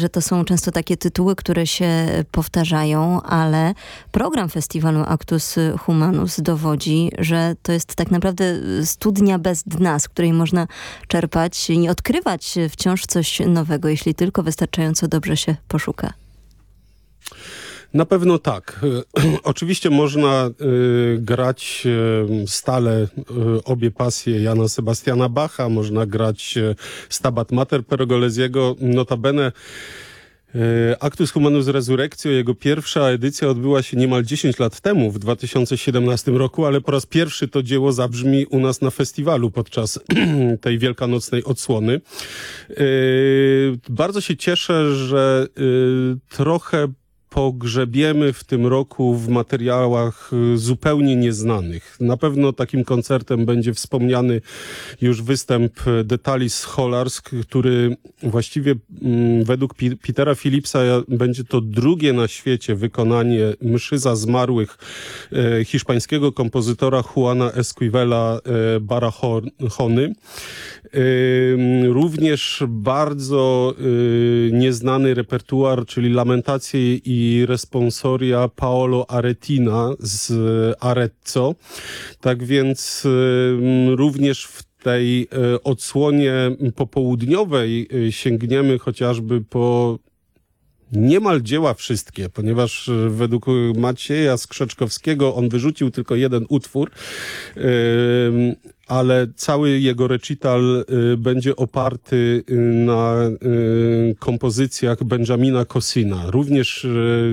że to są często takie tytuły, które się powtarzają, ale program festiwalu Actus Humanus dowodzi, że to jest tak naprawdę studnia bez dna, z której można czerpać i odkrywać wciąż coś nowego, jeśli tylko wystarczająco dobrze się poszuka. Na pewno tak. Oczywiście można y, grać y, stale y, obie pasje Jana Sebastiana Bacha, można grać y, Stabat Mater Pergolesiego. Notabene y, Actus Humanus Resurrectio, jego pierwsza edycja odbyła się niemal 10 lat temu, w 2017 roku, ale po raz pierwszy to dzieło zabrzmi u nas na festiwalu podczas tej wielkanocnej odsłony. Y, bardzo się cieszę, że trochę pogrzebiemy w tym roku w materiałach y, zupełnie nieznanych. Na pewno takim koncertem będzie wspomniany już występ Detalis Holarsk, który właściwie mm, według Petera Philipsa będzie to drugie na świecie wykonanie mszy za zmarłych e, hiszpańskiego kompozytora Juana Esquivela Barahony. Również bardzo y, nieznany repertuar, czyli lamentacje i responsoria Paolo Aretina z Arezzo. Tak więc również w tej y, odsłonie popołudniowej y, sięgniemy chociażby po niemal dzieła wszystkie, ponieważ według Macieja Skrzeczkowskiego on wyrzucił tylko jeden utwór, ale cały jego recital y, będzie oparty y, na y, kompozycjach Benjamina Kosina, również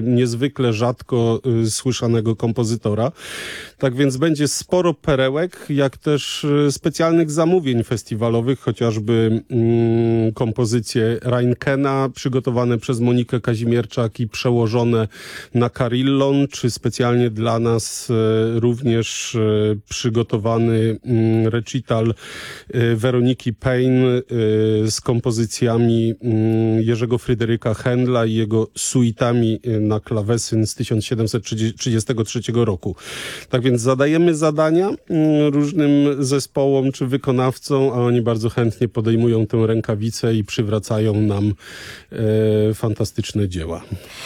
niezwykle rzadko słyszanego kompozytora. Tak więc będzie sporo perełek, jak też specjalnych zamówień festiwalowych, chociażby mm, kompozycje Reinkena przygotowane przez Monikę Kazimierczak i przełożone na Carillon, czy specjalnie dla nas również przygotowany mm, recital y, Weroniki Payne y, z kompozycjami y, Jerzego Fryderyka Händla i jego suitami na klawesyn z 1733 roku. Tak więc zadajemy zadania różnym zespołom czy wykonawcom, a oni bardzo chętnie podejmują tę rękawicę i przywracają nam fantastyczne dzieła.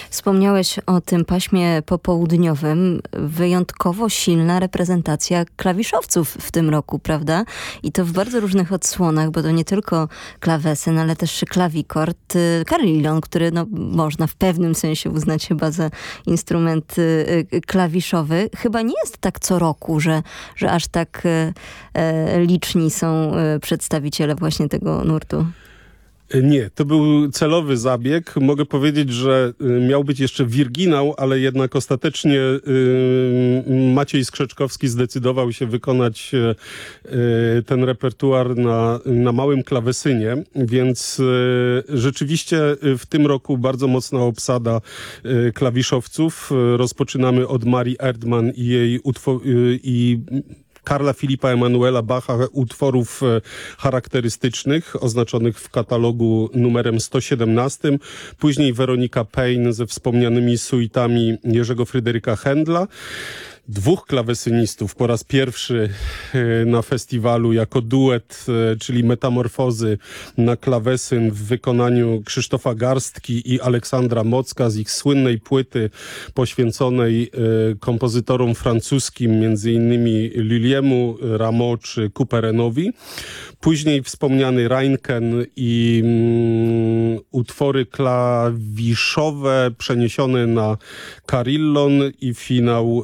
Wspomniałeś o tym paśmie popołudniowym. Wyjątkowo silna reprezentacja klawiszowców w tym roku, prawda? I to w bardzo różnych odsłonach, bo to nie tylko klawesyn, ale też klawikord, y, carillon, który no, można w pewnym sensie uznać chyba za instrument y, y, klawiszowy. Chyba nie jest tak co roku, że, że aż tak liczni są przedstawiciele właśnie tego nurtu. Nie, to był celowy zabieg. Mogę powiedzieć, że y, miał być jeszcze Wirginał, ale jednak ostatecznie y, Maciej Skrzeczkowski zdecydował się wykonać y, ten repertuar na, na małym klawesynie, więc rzeczywiście w tym roku bardzo mocna obsada klawiszowców. Rozpoczynamy od Marii Erdman i jej i Karla Filipa Emanuela Bacha utworów e, charakterystycznych oznaczonych w katalogu numerem 117. Później Weronika Payne ze wspomnianymi suitami Jerzego Fryderyka Händla dwóch klawesynistów po raz pierwszy e, na festiwalu jako duet, e, czyli Metamorfozy na klawesyn w wykonaniu Krzysztofa Garstki i Aleksandra Mocka z ich słynnej płyty poświęconej e, kompozytorom francuskim, między innymi Liliemu, Rameau czy Couperenowi. Później wspomniany Reinken i mm, utwory klawiszowe przeniesione na Carillon i finał,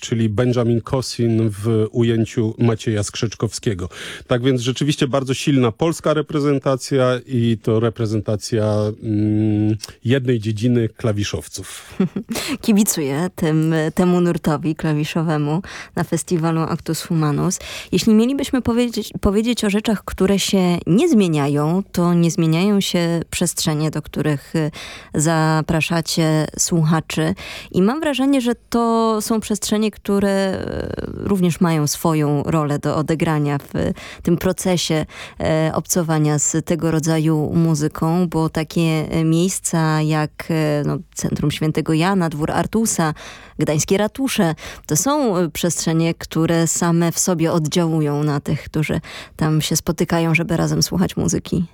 czyli Benjamin Kosin w ujęciu Macieja Skrzeczkowskiego. Tak więc rzeczywiście bardzo silna polska reprezentacja i to reprezentacja mm, jednej dziedziny klawiszowców. Kibicuję tym, temu nurtowi klawiszowemu na festiwalu Actus Humanus. Jeśli mielibyśmy powiedzieć, powiedzieć o rzeczach, które się nie zmieniają, to nie zmieniają się przestrzenie, do których y, zapraszacie słuchaczy. I mam wrażenie, że to są przestrzenie, które y, również mają swoją rolę do odegrania w tym procesie e, obcowania z tego rodzaju muzyką, bo takie miejsca jak e, no, Centrum Świętego Jana, Dwór Artusa, Gdańskie Ratusze, to są przestrzenie, które same w sobie oddziałują na tych, którzy tam się spotykają, żeby razem słuchać muzyki.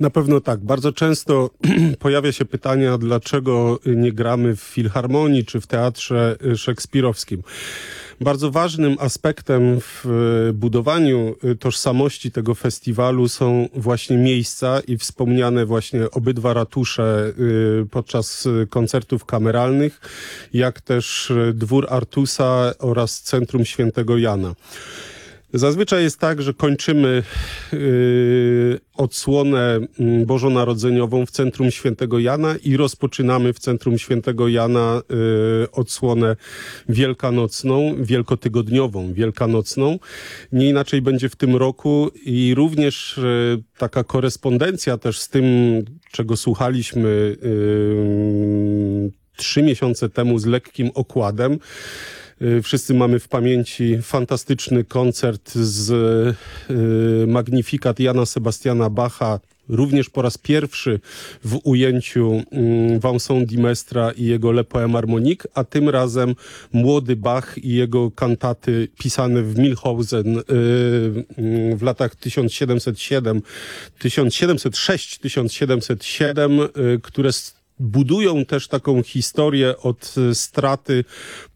Na pewno tak. Bardzo często pojawia się pytania, dlaczego nie gramy w filharmonii czy w teatrze szekspirowskim. Bardzo ważnym aspektem w budowaniu tożsamości tego festiwalu są właśnie miejsca i wspomniane właśnie obydwa ratusze y, podczas koncertów kameralnych, jak też dwór Artusa oraz Centrum Świętego Jana. Zazwyczaj jest tak, że kończymy yy, odsłonę mm, bożonarodzeniową w Centrum Świętego Jana i rozpoczynamy w Centrum Świętego Jana yy, odsłonę wielkanocną, wielkotygodniową, wielkanocną. Nie inaczej będzie w tym roku i również yy, taka korespondencja też z tym, czego słuchaliśmy yy, trzy miesiące temu z lekkim okładem, wszyscy mamy w pamięci fantastyczny koncert z y, Magnifikat Jana Sebastiana Bacha, również po raz pierwszy w ujęciu mm, Vincent Dimestra i jego Le Poème Harmonique, a tym razem młody Bach i jego kantaty pisane w Milhausen y, w latach 1707, 1706, 1707, które budują też taką historię od e, straty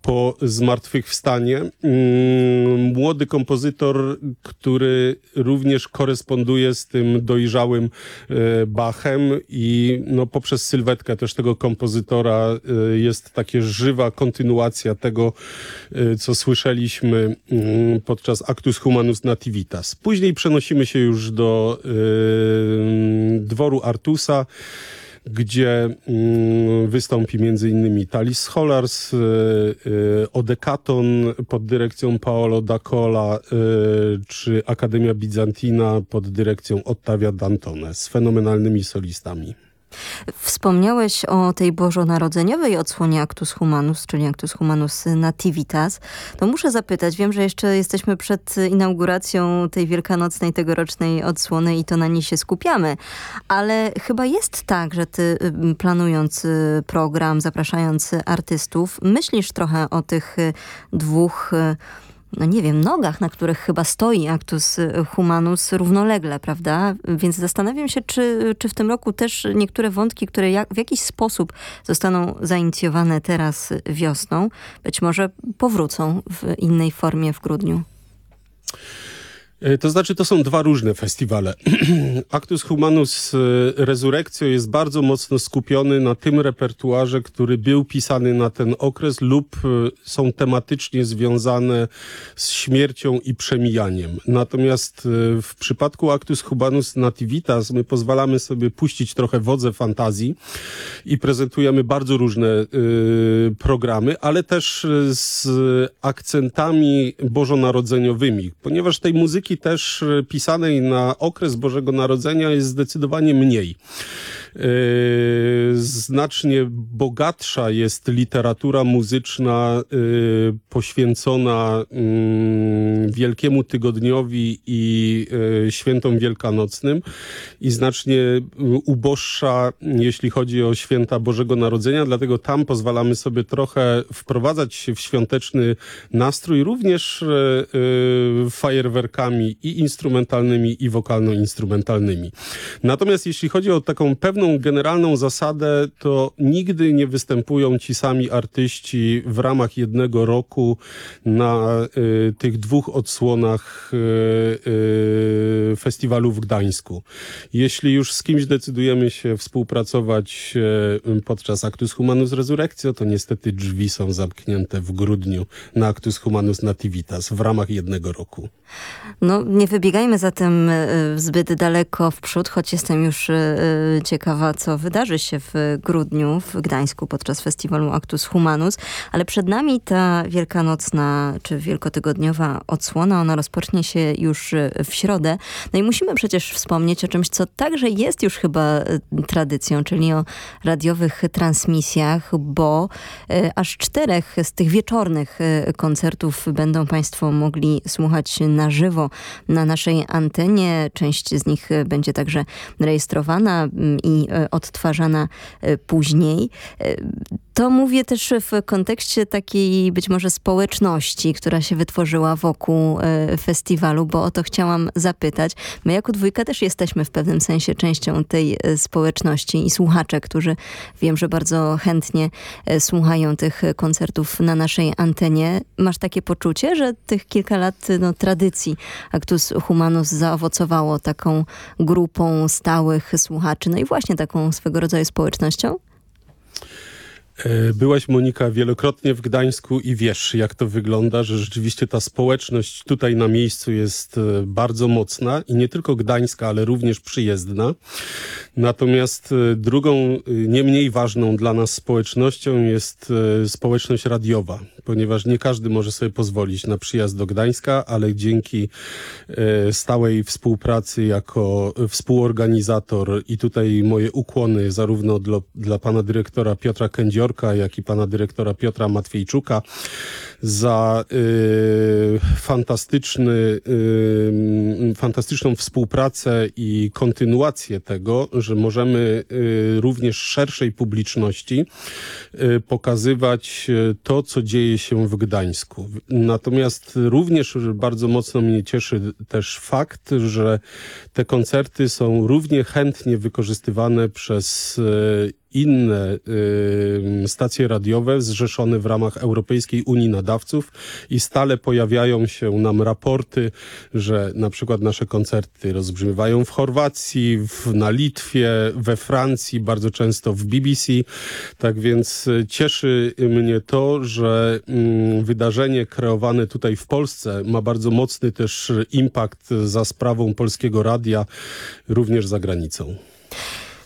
po zmartwychwstanie. Mm, młody kompozytor, który również koresponduje z tym dojrzałym e, Bachem i no, poprzez sylwetkę też tego kompozytora e, jest takie żywa kontynuacja tego, co słyszeliśmy mm, podczas Actus Humanus Nativitas. Później przenosimy się już do dworu Artusa, gdzie mm, wystąpi m.in. Talis Scholars, y, y, Odekaton pod dyrekcją Paolo Dacola, y, czy Akademia Bizantina pod dyrekcją Ottavia Dantone z fenomenalnymi solistami. Wspomniałeś o tej bożonarodzeniowej odsłonie Actus Humanus, czyli Actus Humanus Nativitas. To muszę zapytać, wiem, że jeszcze jesteśmy przed inauguracją tej wielkanocnej, tegorocznej odsłony i to na niej się skupiamy, ale chyba jest tak, że ty planując program, zapraszając artystów, myślisz trochę o tych dwóch no nie wiem, nogach, na których chyba stoi Actus Humanus równolegle, prawda? Więc zastanawiam się, czy, czy w tym roku też niektóre wątki, które jak, w jakiś sposób zostaną zainicjowane teraz wiosną, być może powrócą w innej formie w grudniu. E, to znaczy, to są dwa różne festiwale. Actus Humanus e, Resurrectio jest bardzo mocno skupiony na tym repertuarze, który był pisany na ten okres lub e, są tematycznie związane z śmiercią i przemijaniem. Natomiast w przypadku Actus Humanus Nativitas my pozwalamy sobie puścić trochę wodze fantazji i prezentujemy bardzo różne y, programy, ale też z akcentami bożonarodzeniowymi, ponieważ tej muzyki muzyki też e, pisanej na okres Bożego Narodzenia jest zdecydowanie mniej. Yy, znacznie bogatsza jest literatura muzyczna yy, poświęcona yy, Wielkiemu Tygodniowi i Świętom Wielkanocnym i znacznie uboższa, jeśli chodzi o święta Bożego Narodzenia, dlatego tam pozwalamy sobie trochę wprowadzać się w świąteczny nastrój, również fajerwerkami i instrumentalnymi, i wokalno-instrumentalnymi. Natomiast jeśli chodzi o taką pewną pewną generalną zasadę to nigdy nie występują ci sami artyści w ramach jednego roku na y, tych dwóch odsłonach y, y, festiwalu w Gdańsku. Jeśli już z kimś decydujemy się współpracować y, podczas Actus Humanus Resurrectio, to niestety drzwi są zamknięte w grudniu na Actus Humanus Nativitas w ramach jednego roku. No, nie wybiegajmy zatem y, zbyt daleko w przód, choć jestem już y, ciekawa ciekawa, co wydarzy się w grudniu w Gdańsku podczas festiwalu Actus Humanus, ale przed nami ta wielkanocna czy wielkotygodniowa odsłona, ona rozpocznie się już w środę. No i musimy przecież wspomnieć o czymś, co także jest już chyba e, tradycją, czyli o radiowych transmisjach, bo e, aż czterech z tych wieczornych e, koncertów będą Państwo mogli słuchać na żywo na naszej antenie. Część z nich będzie także rejestrowana mm, i E, odtwarzana e, później. To mówię też w kontekście takiej być może społeczności, która się wytworzyła wokół e, festiwalu, bo o to chciałam zapytać. My jako dwójka też jesteśmy w pewnym sensie częścią tej e, społeczności i słuchacze, którzy wiem, że bardzo chętnie e, słuchają tych koncertów na naszej antenie. Masz takie poczucie, że tych kilka lat no, tradycji Actus Humanus zaowocowało taką grupą stałych słuchaczy, no i właśnie taką swego rodzaju społecznością? E, byłaś, Monika, wielokrotnie w Gdańsku i wiesz, jak to wygląda, że rzeczywiście ta społeczność tutaj na miejscu jest e, bardzo mocna i nie tylko gdańska, ale również przyjezdna. Natomiast e, drugą, nie mniej ważną dla nas społecznością jest społeczność radiowa, ponieważ nie każdy może sobie pozwolić na przyjazd do Gdańska, ale dzięki stałej współpracy jako współorganizator i tutaj moje ukłony zarówno dla, dla pana dyrektora Piotra Kędziora, jak i pana dyrektora Piotra Matwiejczuka za y, fantastyczny, y, fantastyczną współpracę i kontynuację tego, że możemy y, również szerszej publiczności y, pokazywać y, to, co dzieje się w Gdańsku. Natomiast również bardzo mocno mnie cieszy też fakt, że te koncerty są równie chętnie wykorzystywane przez y, inne y, stacje radiowe zrzeszone w ramach Europejskiej Unii Nadawców i stale pojawiają się nam raporty, że na przykład nasze koncerty rozbrzmiewają w Chorwacji, w, na Litwie, we Francji, bardzo często w BBC. Tak więc y, cieszy mnie to, że y, wydarzenie kreowane tutaj w Polsce ma bardzo mocny też impact za sprawą Polskiego Radia, również za granicą.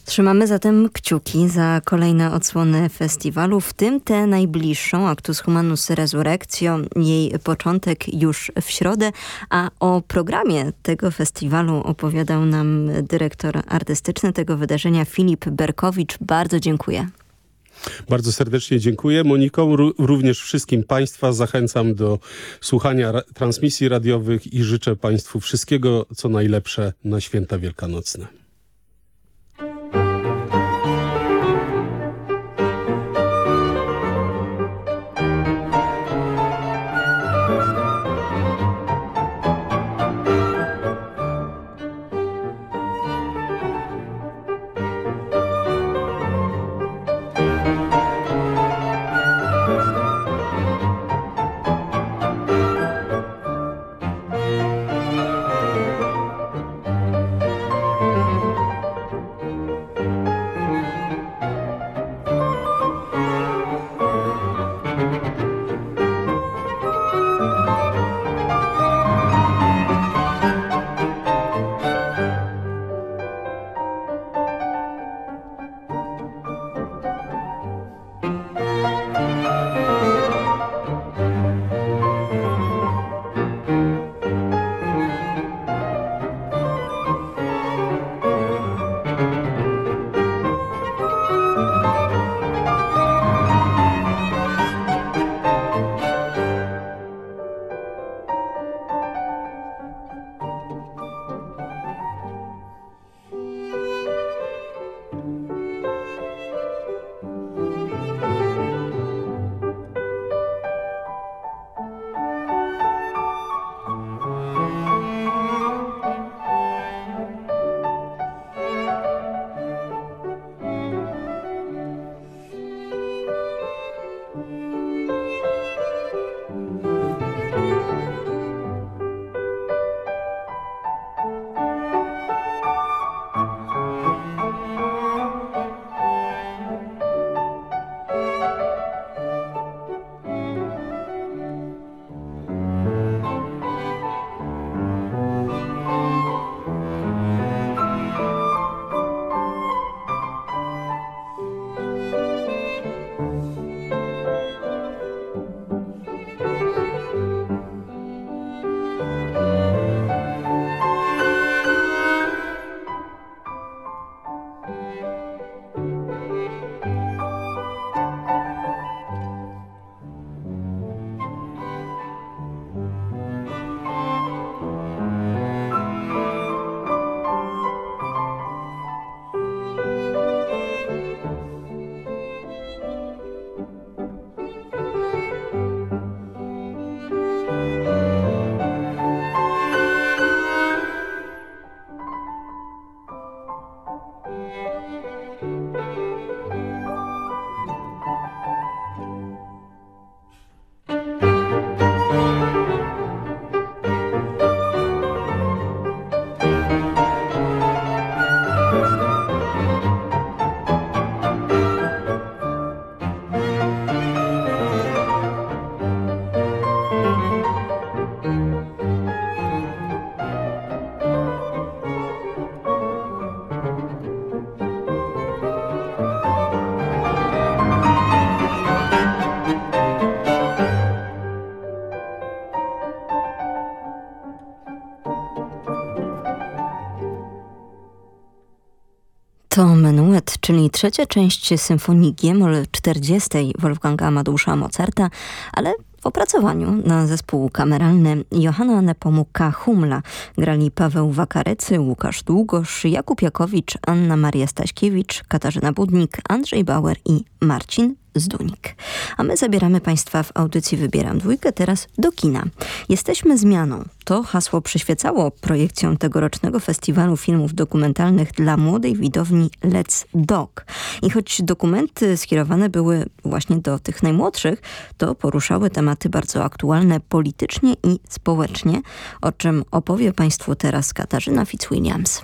Trzymamy zatem kciuki za kolejne odsłony festiwalu, w tym tę najbliższą, Actus Humanus Resurrectio. Jej początek już w środę, a o programie tego festiwalu opowiadał nam dyrektor artystyczny tego wydarzenia Filip Berkowicz. Bardzo dziękuję. Bardzo serdecznie dziękuję Moniką, również wszystkim Państwa zachęcam do słuchania ra transmisji radiowych i życzę Państwu wszystkiego co najlepsze na święta wielkanocne. Trzecia część symfonii G-moll 40 Wolfganga Amadeusza Mozarta, ale w opracowaniu na zespół kameralny Johanna Nepomuka Humla grali Paweł Wakarecy, Łukasz Długosz, Jakub Jakowicz, Anna Maria Staśkiewicz, Katarzyna Budnik, Andrzej Bauer i Marcin Zdunik. A my zabieramy Państwa w audycji Wybieram Dwójkę teraz do kina. Jesteśmy zmianą. To hasło przyświecało projekcjom tegorocznego festiwalu filmów dokumentalnych dla młodej widowni Let's Dog. I choć dokumenty skierowane były właśnie do tych najmłodszych, to poruszały tematy bardzo aktualne politycznie i społecznie, o czym opowie Państwu teraz Katarzyna Fitzwilliams.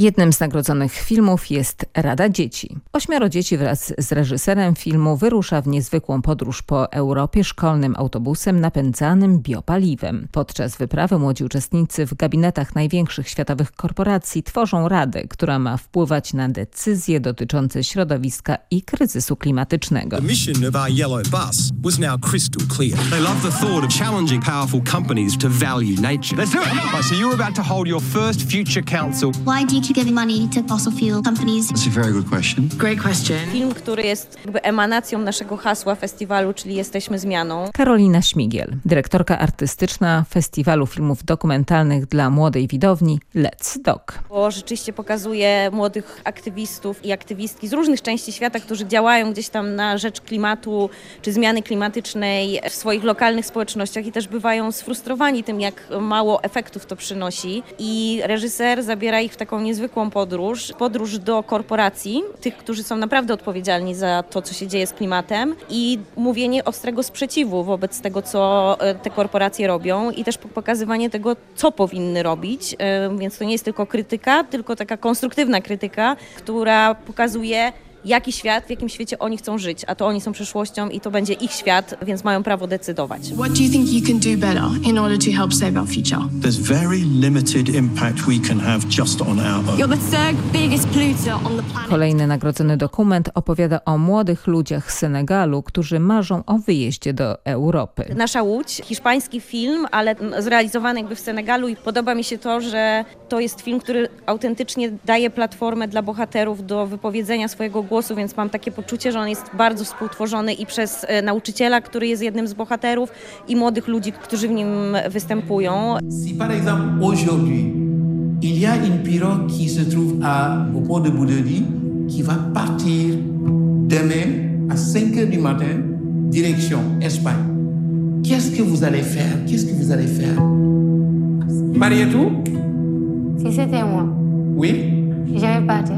Jednym z nagrodzonych filmów jest Rada Dzieci. Ośmioro dzieci wraz z reżyserem filmu wyrusza w niezwykłą podróż po Europie szkolnym autobusem napędzanym biopaliwem. Podczas wyprawy młodzi uczestnicy w gabinetach największych światowych korporacji tworzą radę, która ma wpływać na decyzje dotyczące środowiska i kryzysu klimatycznego. The mission of our yellow bus was now crystal clear. They love the thought of challenging powerful companies to value nature. Let's do it. Right, so you're about to hold your first future council. Why do you keep giving money to fossil fuel companies? That's a very good question. Great question. Film, który jest jakby emanacją naszego hasła festiwalu, czyli Jesteśmy zmianą. Karolina Śmigiel, dyrektorka artystyczna Festiwalu Filmów Dokumentalnych dla Młodej Widowni Let's Dog. Bo rzeczywiście pokazuje młodych aktywistów i aktywistki z różnych części świata, którzy działają gdzieś tam na rzecz klimatu czy zmiany klimatycznej w swoich lokalnych społecznościach i też bywają sfrustrowani tym, jak mało efektów to przynosi. I reżyser zabiera ich w taką niezwykłą podróż, podróż do korporacji, tych, którzy są naprawdę odpowiedzialni za to, co się dzieje z klimatem i mówienie ostrego sprzeciwu wobec tego, co e, te korporacje robią i też pokazywanie tego, co powinny robić. E, Więc to nie jest tylko krytyka, tylko taka konstruktywna krytyka, która pokazuje, jaki świat, w jakim świecie oni chcą żyć, a to oni są przyszłością i to będzie ich świat, więc mają prawo decydować. What do you think you can do better in order to help save our future? There's very limited impact we can have just on our own. You're the third biggest polluter on the planet. Kolejny nagrodzony dokument opowiada o młodych ludziach z Senegalu, którzy marzą o wyjeździe do Europy. Nasza Łódź, hiszpański film, ale zrealizowany jakby w Senegalu i podoba mi się to, że to jest film, który autentycznie daje platformę dla bohaterów do wypowiedzenia swojego głosu, więc mam takie poczucie, że on jest bardzo współtworzony i przez e, nauczyciela, który jest jednym z bohaterów i młodych ludzi, którzy w nim występują. Si par exemple aujourd'hui, il y a une pirogue qui se trouve à, au port de Boudeli qui va partir demain à 5 heures du matin, direction Espagne, qu'est-ce que vous allez faire? Qu'est-ce que vous allez faire? Marietou Si c'était moi, Oui. J'allais partir.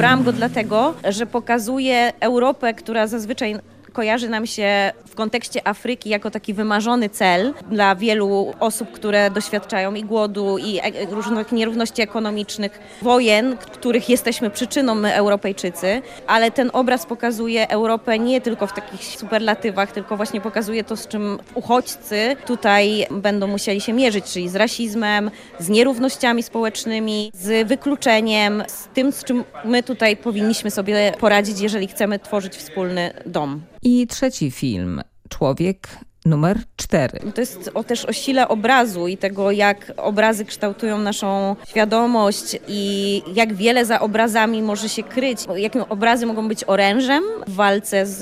Wybrałam go dlatego, że pokazuje Europę, która zazwyczaj kojarzy nam się w kontekście Afryki jako taki wymarzony cel dla wielu osób, które doświadczają i głodu, i e- różnych nierówności ekonomicznych, wojen, których jesteśmy przyczyną my, Europejczycy, ale ten obraz pokazuje Europę nie tylko w takich superlatywach, tylko właśnie pokazuje to, z czym uchodźcy tutaj będą musieli się mierzyć, czyli z rasizmem, z nierównościami społecznymi, z wykluczeniem, z tym, z czym my tutaj powinniśmy sobie poradzić, jeżeli chcemy tworzyć wspólny dom. I trzeci film, Człowiek numer cztery. To jest o, też o sile obrazu i tego, jak obrazy kształtują naszą świadomość i jak wiele za obrazami może się kryć. Jakie obrazy mogą być orężem w walce z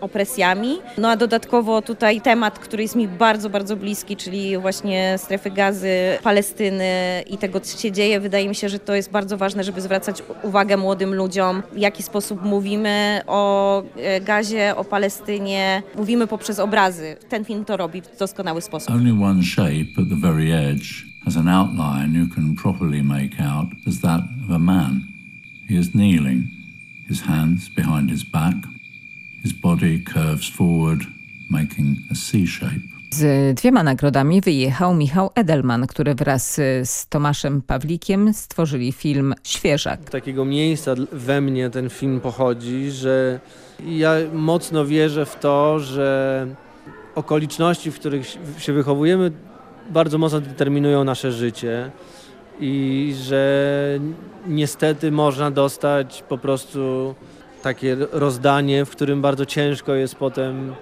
opresjami. No a dodatkowo tutaj temat, który jest mi bardzo, bardzo bliski, czyli właśnie strefy gazy, Palestyny i tego, co się dzieje. Wydaje mi się, że to jest bardzo ważne, żeby zwracać uwagę młodym ludziom, w jaki sposób mówimy o e, gazie, o Palestynie. Mówimy poprzez obrazy. Ten film to robi w doskonały sposób. Only one shape at the very edge has an outline you can properly make out as that of a man. He is kneeling, his hands behind his back, his body curves forward, making a C shape. Z dwiema nagrodami wyjechał Michał Edelman, który wraz z Tomaszem Pawlikiem stworzyli film Świeżak. Z takiego miejsca we mnie ten film pochodzi, że ja mocno wierzę w to, że okoliczności, w których się wychowujemy, bardzo mocno determinują nasze życie i że niestety można dostać po prostu takie rozdanie, w którym bardzo ciężko jest potem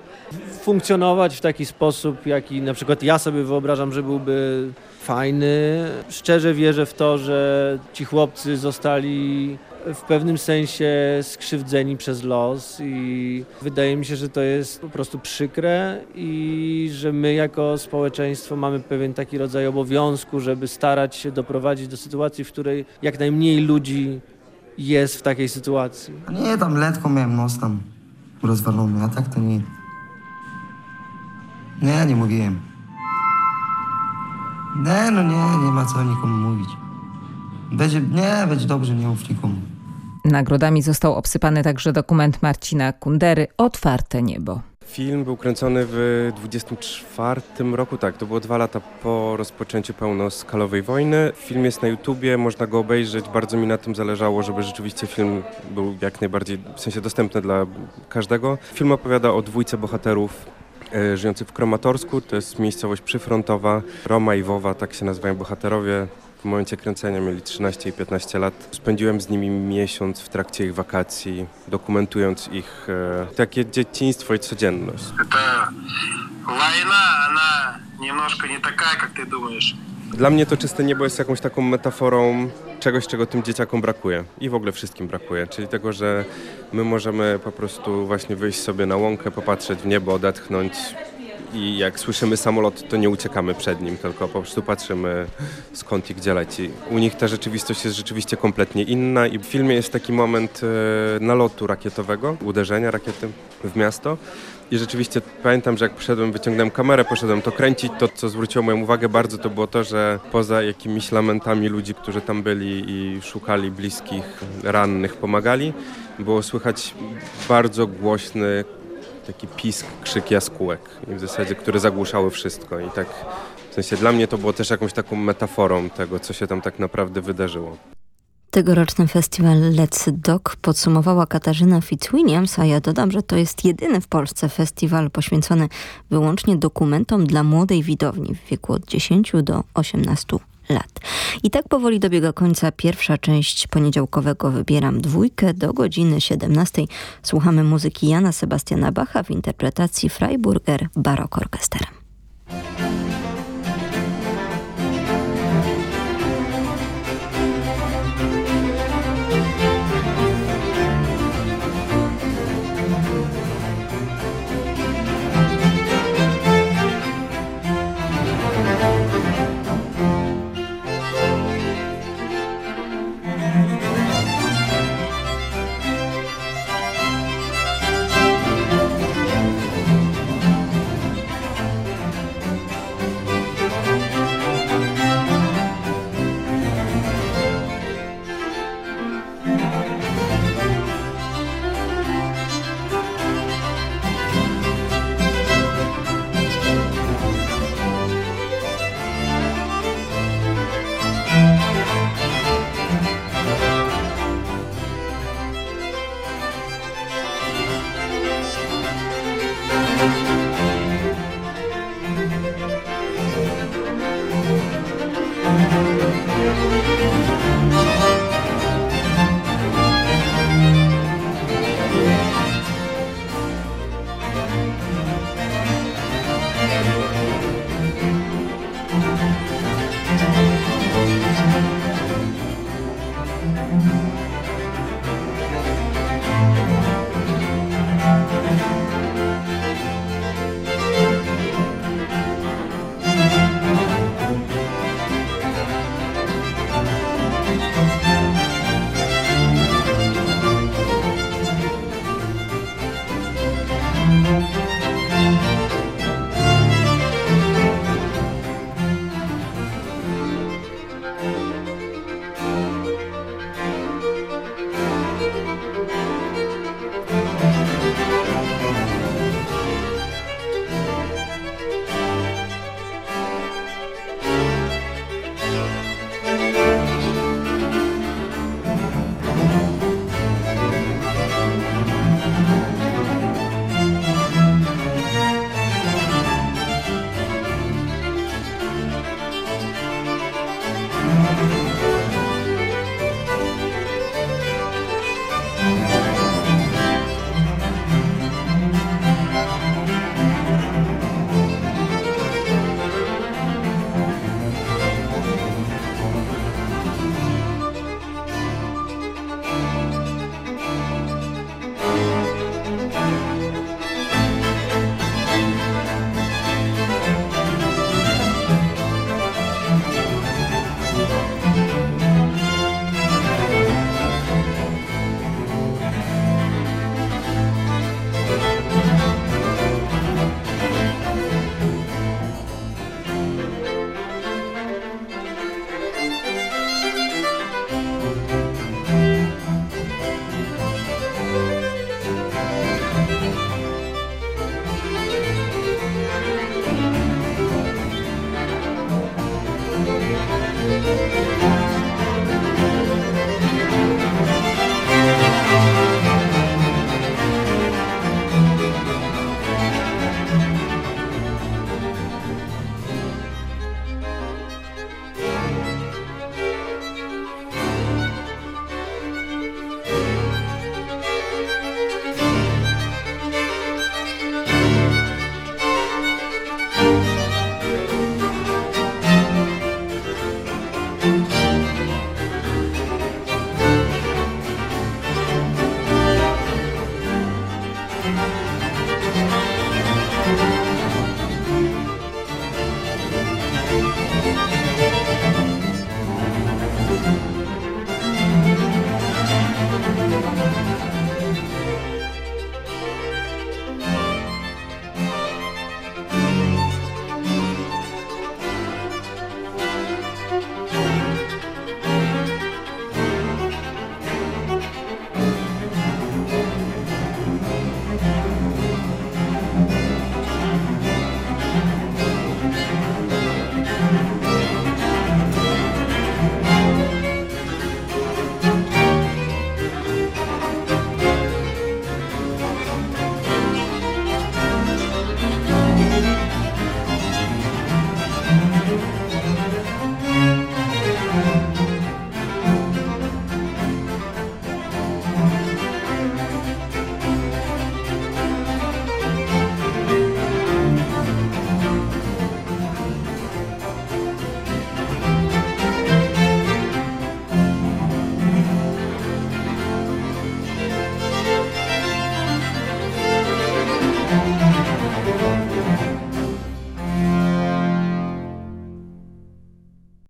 funkcjonować w taki sposób, jaki na przykład ja sobie wyobrażam, że byłby fajny. Szczerze wierzę w to, że ci chłopcy zostali w pewnym sensie skrzywdzeni przez los i wydaje mi się, że to jest po prostu przykre i że my jako społeczeństwo mamy pewien taki rodzaj obowiązku, żeby starać się doprowadzić do sytuacji, w której jak najmniej ludzi jest w takiej sytuacji. Nie, tam letko miałem nos tam rozwalony, a tak to nie. Nie, nie mówiłem. Nie, no nie, nie ma co nikomu mówić. Będzie, nie, będzie dobrze, nie mów nikomu. Nagodami został obsypany także dokument Marcina Kundery Otwarte niebo. Film był kręcony w 24 roku, tak, to było dwa lata po rozpoczęciu pełnoskalowej wojny. Film jest na YouTubie, można go obejrzeć, bardzo mi na tym zależało, żeby rzeczywiście film był jak najbardziej, w sensie dostępny dla każdego. Film opowiada o dwójce bohaterów e, żyjących w Kromatorsku, to jest miejscowość przyfrontowa, Roma i Wowa, tak się nazywają bohaterowie W momencie kręcenia mieli 13 i 15 lat. Spędziłem z nimi miesiąc w trakcie ich wakacji, dokumentując ich e, takie dzieciństwo i codzienność. Это война, она немножко не такая, как ты думаешь. Dla mnie to czyste niebo jest jakąś taką metaforą czegoś, czego tym dzieciakom brakuje i w ogóle wszystkim brakuje, czyli tego, że my możemy po prostu właśnie wyjść sobie na łąkę, popatrzeć w niebo, odetchnąć i jak słyszymy samolot, to nie uciekamy przed nim, tylko po prostu patrzymy skąd i gdzie leci. U nich ta rzeczywistość jest rzeczywiście kompletnie inna i w filmie jest taki moment e, nalotu rakietowego, uderzenia rakiety w miasto. I rzeczywiście pamiętam, że jak poszedłem, wyciągnąłem kamerę, poszedłem to kręcić, to co zwróciło moją uwagę bardzo to było to, że poza jakimiś lamentami ludzi, którzy tam byli i szukali bliskich, rannych, pomagali, było słychać bardzo głośny taki pisk, krzyk jaskółek i w zasadzie, które zagłuszały wszystko i tak w sensie dla mnie to było też jakąś taką metaforą tego, co się tam tak naprawdę wydarzyło. Tegoroczny festiwal Let's Dog podsumowała Katarzyna Fitzwilliams, a ja dodam, że to jest jedyny w Polsce festiwal poświęcony wyłącznie dokumentom dla młodej widowni w wieku od 10 do 18 lat. I tak powoli dobiega końca pierwsza część poniedziałkowego Wybieram dwójkę. Do godziny 17 słuchamy muzyki Jana Sebastiana Bacha w interpretacji Freiburger Barock Orchester.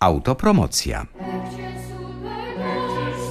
Autopromocja.